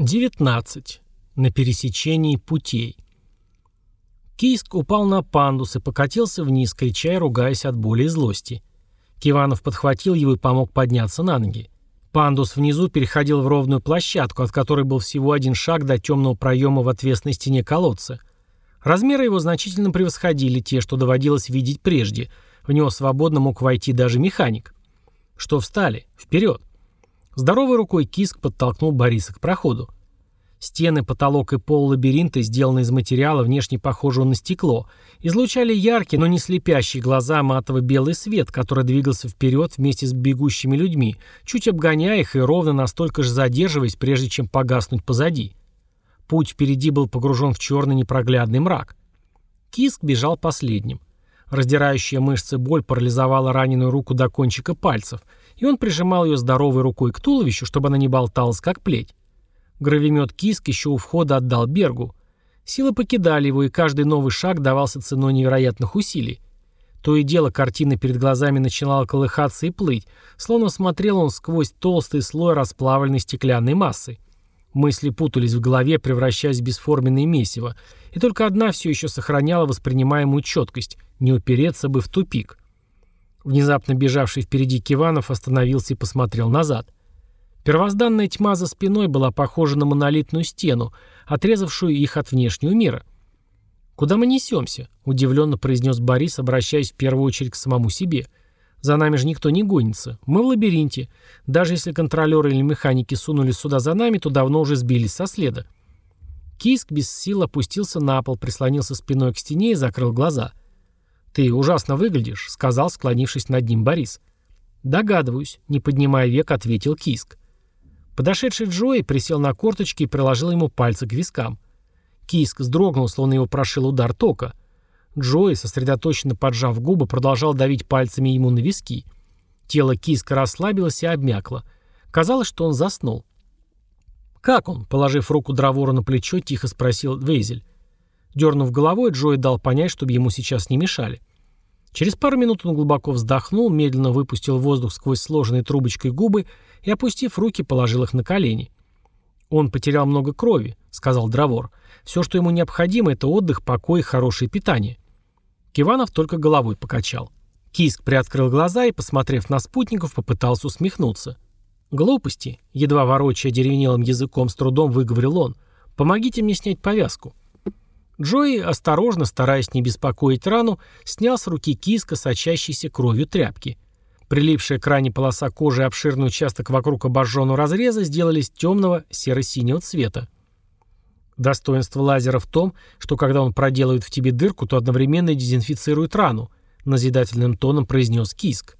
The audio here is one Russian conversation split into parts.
19. На пересечении путей. Кийск упал на пандус и покатился вниз, крича и ругаясь от боли и злости. Киванов подхватил его и помог подняться на ноги. Пандус внизу переходил в ровную площадку, от которой был всего один шаг до темного проема в отвесной стене колодца. Размеры его значительно превосходили те, что доводилось видеть прежде. В него свободно мог войти даже механик. Что встали? Вперед! Здоровой рукой Киск подтолкнул Бориса к проходу. Стены, потолок и пол лабиринта, сделанные из материала, внешне похожего на стекло, излучали яркий, но не слепящий глаза матово-белый свет, который двигался вперед вместе с бегущими людьми, чуть обгоняя их и ровно настолько же задерживаясь, прежде чем погаснуть позади. Путь впереди был погружен в черный непроглядный мрак. Киск бежал последним. Раздирающая мышцы боль парализовала раненую руку до кончика пальцев – и он прижимал ее здоровой рукой к туловищу, чтобы она не болталась, как плеть. Гравимет Киск еще у входа отдал Бергу. Силы покидали его, и каждый новый шаг давался ценой невероятных усилий. То и дело картина перед глазами начинала колыхаться и плыть, словно смотрел он сквозь толстый слой расплавленной стеклянной массы. Мысли путались в голове, превращаясь в бесформенное месиво, и только одна все еще сохраняла воспринимаемую четкость – не упереться бы в тупик. Внезапно бежавший впереди Киванов остановился и посмотрел назад. Первозданная тьма за спиной была похожа на монолитную стену, отрезавшую их от внешнего мира. «Куда мы несемся?» – удивленно произнес Борис, обращаясь в первую очередь к самому себе. «За нами же никто не гонится. Мы в лабиринте. Даже если контролеры или механики сунули сюда за нами, то давно уже сбились со следа». Киск без сил опустился на пол, прислонился спиной к стене и закрыл глаза – «Ты ужасно выглядишь», — сказал, склонившись над ним Борис. «Догадываюсь», — не поднимая век, ответил Киск. Подошедший Джои присел на корточки и приложил ему пальцы к вискам. Киск вздрогнул, словно его прошил удар тока. Джои, сосредоточенно поджав губы, продолжал давить пальцами ему на виски. Тело Киска расслабилось и обмякло. Казалось, что он заснул. «Как он?» — положив руку Дравору на плечо, тихо спросил Вейзель. Дернув головой, Джой дал понять, чтобы ему сейчас не мешали. Через пару минут он глубоко вздохнул, медленно выпустил воздух сквозь сложенные трубочкой губы и, опустив руки, положил их на колени. «Он потерял много крови», — сказал Дровор. «Все, что ему необходимо, это отдых, покой и хорошее питание». Киванов только головой покачал. Киск приоткрыл глаза и, посмотрев на спутников, попытался усмехнуться. «Глупости», — едва ворочая деревенелым языком, с трудом выговорил он. «Помогите мне снять повязку». Джои, осторожно, стараясь не беспокоить рану, снял с руки киска, сочащейся кровью тряпки. Прилипшая к ране полоса кожи и обширный участок вокруг обожженного разреза сделались темного серо-синего цвета. Достоинство лазера в том, что когда он проделывает в тебе дырку, то одновременно дезинфицирует рану, назидательным тоном произнес Киск.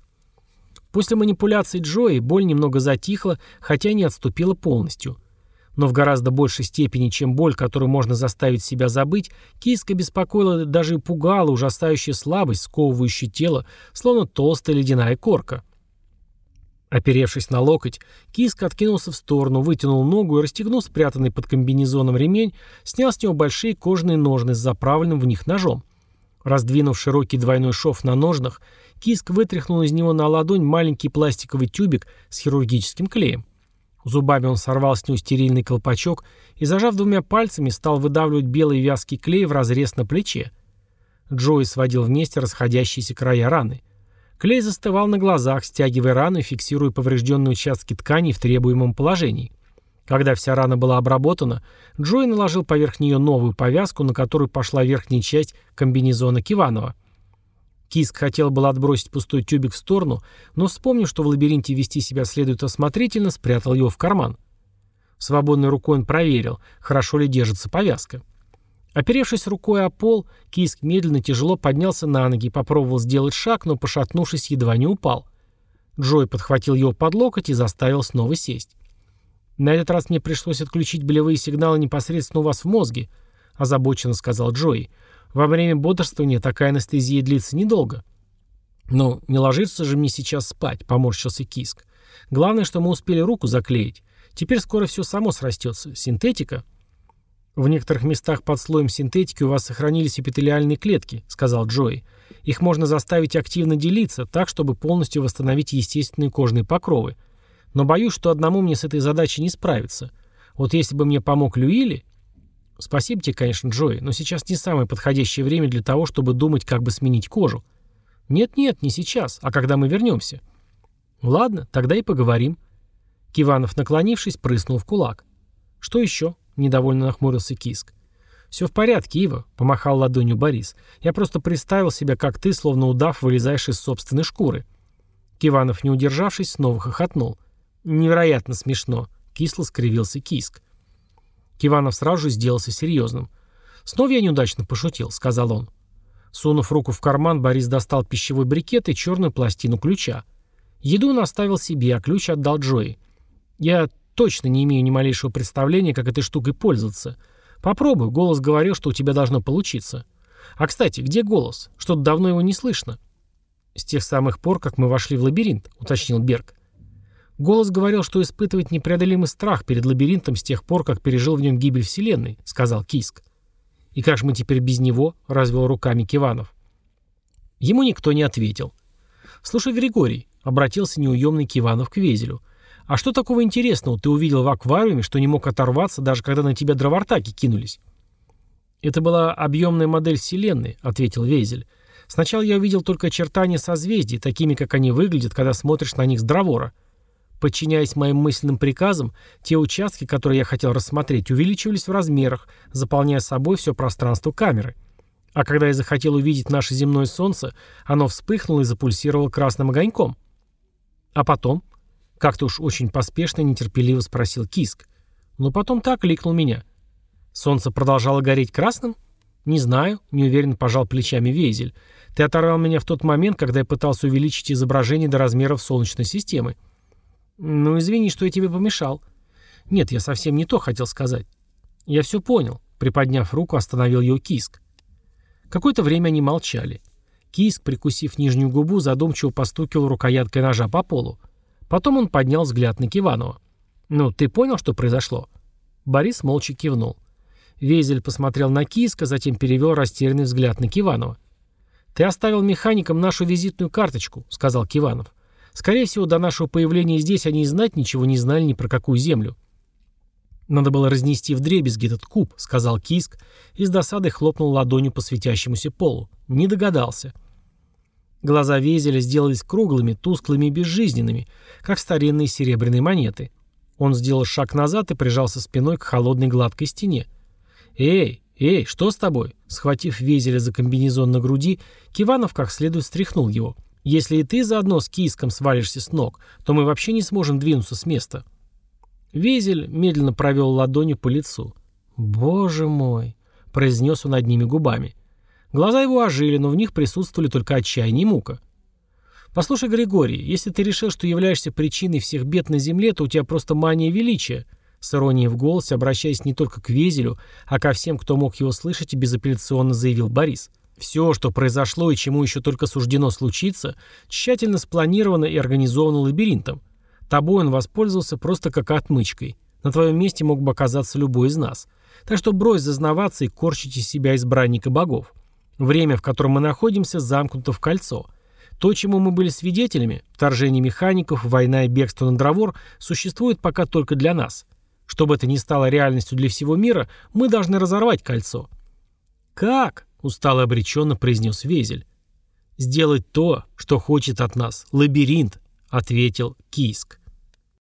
После манипуляций Джои боль немного затихла, хотя не отступила полностью – но в гораздо большей степени, чем боль, которую можно заставить себя забыть, киска беспокоила даже и пугала ужасающая слабость, сковывающая тело, словно толстая ледяная корка. Оперевшись на локоть, киска откинулся в сторону, вытянул ногу и, расстегнув спрятанный под комбинезоном ремень, снял с него большие кожаные ножны с заправленным в них ножом. Раздвинув широкий двойной шов на ножнах, Киск вытряхнул из него на ладонь маленький пластиковый тюбик с хирургическим клеем. Зубами он сорвал с него стерильный колпачок и, зажав двумя пальцами, стал выдавливать белый вязкий клей в разрез на плече. Джои сводил вместе расходящиеся края раны. Клей застывал на глазах, стягивая рану и фиксируя поврежденные участки ткани в требуемом положении. Когда вся рана была обработана, Джои наложил поверх нее новую повязку, на которую пошла верхняя часть комбинезона Киванова. Киск хотел было отбросить пустой тюбик в сторону, но, вспомнив, что в лабиринте вести себя следует осмотрительно, спрятал его в карман. Свободной рукой он проверил, хорошо ли держится повязка. Оперевшись рукой о пол, Киск медленно тяжело поднялся на ноги и попробовал сделать шаг, но, пошатнувшись, едва не упал. Джой подхватил его под локоть и заставил снова сесть. «На этот раз мне пришлось отключить болевые сигналы непосредственно у вас в мозге», – озабоченно сказал Джои. Во время бодрствования такая анестезия длится недолго. «Ну, не ложится же мне сейчас спать», — поморщился Киск. «Главное, что мы успели руку заклеить. Теперь скоро все само срастется. Синтетика». «В некоторых местах под слоем синтетики у вас сохранились эпителиальные клетки», — сказал Джои. «Их можно заставить активно делиться, так, чтобы полностью восстановить естественные кожные покровы. Но боюсь, что одному мне с этой задачей не справиться. Вот если бы мне помог Люили... Спасибо тебе, конечно, Джои, но сейчас не самое подходящее время для того, чтобы думать, как бы сменить кожу. Нет-нет, не сейчас, а когда мы вернемся. Ладно, тогда и поговорим. Киванов, наклонившись, прыснул в кулак. Что еще? Недовольно нахмурился Киск. «Все в порядке, Ива», — помахал ладонью Борис. «Я просто представил себя, как ты, словно удав, вылезаешь из собственной шкуры». Киванов, не удержавшись, снова хохотнул. «Невероятно смешно», — кисло скривился Киск. Киванов сразу же сделался серьезным. «Снова я неудачно пошутил», — сказал он. Сунув руку в карман, Борис достал пищевой брикет и черную пластину ключа. Еду он оставил себе, а ключ отдал Джои. «Я точно не имею ни малейшего представления, как этой штукой пользоваться. Попробуй, голос говорил, что у тебя должно получиться. А, кстати, где голос? Что-то давно его не слышно». «С тех самых пор, как мы вошли в лабиринт», — уточнил Берг. «Голос говорил, что испытывает непреодолимый страх перед лабиринтом с тех пор, как пережил в нем гибель Вселенной», — сказал Киск. «И как же мы теперь без него?» — развел руками Киванов. Ему никто не ответил. «Слушай, Григорий», — обратился неуемный Киванов к Везелю, «а что такого интересного ты увидел в аквариуме, что не мог оторваться, даже когда на тебя дровартаки кинулись?» «Это была объемная модель Вселенной», — ответил Везель. «Сначала я увидел только очертания созвездий, такими, как они выглядят, когда смотришь на них с дровора. Подчиняясь моим мысленным приказам, те участки, которые я хотел рассмотреть, увеличивались в размерах, заполняя собой все пространство камеры. А когда я захотел увидеть наше земное солнце, оно вспыхнуло и запульсировало красным огоньком. А потом? Как-то уж очень поспешно и нетерпеливо спросил Киск. Но потом так кликнул меня. Солнце продолжало гореть красным? Не знаю, неуверенно пожал плечами Вейзель. Ты оторвал меня в тот момент, когда я пытался увеличить изображение до размеров Солнечной системы. «Ну, извини, что я тебе помешал». «Нет, я совсем не то хотел сказать». «Я все понял», — приподняв руку, остановил ее Киск. Какое-то время они молчали. Киск, прикусив нижнюю губу, задумчиво постукивал рукояткой ножа по полу. Потом он поднял взгляд на Киванова. «Ну, ты понял, что произошло?» Борис молча кивнул. Везель посмотрел на Киска, затем перевел растерянный взгляд на Киванова. «Ты оставил механикам нашу визитную карточку», — сказал Киванов. Скорее всего, до нашего появления здесь они и знать ничего не знали ни про какую землю. «Надо было разнести вдребезги этот куб», — сказал Киск и с досадой хлопнул ладонью по светящемуся полу. Не догадался. Глаза Везеля сделались круглыми, тусклыми и безжизненными, как старинные серебряные монеты. Он сделал шаг назад и прижался спиной к холодной гладкой стене. «Эй, эй, что с тобой?» Схватив Везеля за комбинезон на груди, Киванов как следует встряхнул его. Если и ты заодно с киском свалишься с ног, то мы вообще не сможем двинуться с места». Везель медленно провел ладонью по лицу. «Боже мой!» — произнес он одними губами. Глаза его ожили, но в них присутствовали только отчаяние и мука. «Послушай, Григорий, если ты решил, что являешься причиной всех бед на земле, то у тебя просто мания величия», с иронией в голосе, обращаясь не только к Везелю, а ко всем, кто мог его слышать, безапелляционно заявил Борис. Все, что произошло и чему еще только суждено случиться, тщательно спланировано и организовано лабиринтом. Тобой он воспользовался просто как отмычкой. На твоем месте мог бы оказаться любой из нас. Так что брось зазнаваться и корчить из себя избранника богов. Время, в котором мы находимся, замкнуто в кольцо. То, чему мы были свидетелями, вторжение механиков, война и бегство на дровор, существует пока только для нас. Чтобы это не стало реальностью для всего мира, мы должны разорвать кольцо. Как? Устало обреченно произнес Везель. «Сделать то, что хочет от нас. Лабиринт», — ответил Киск.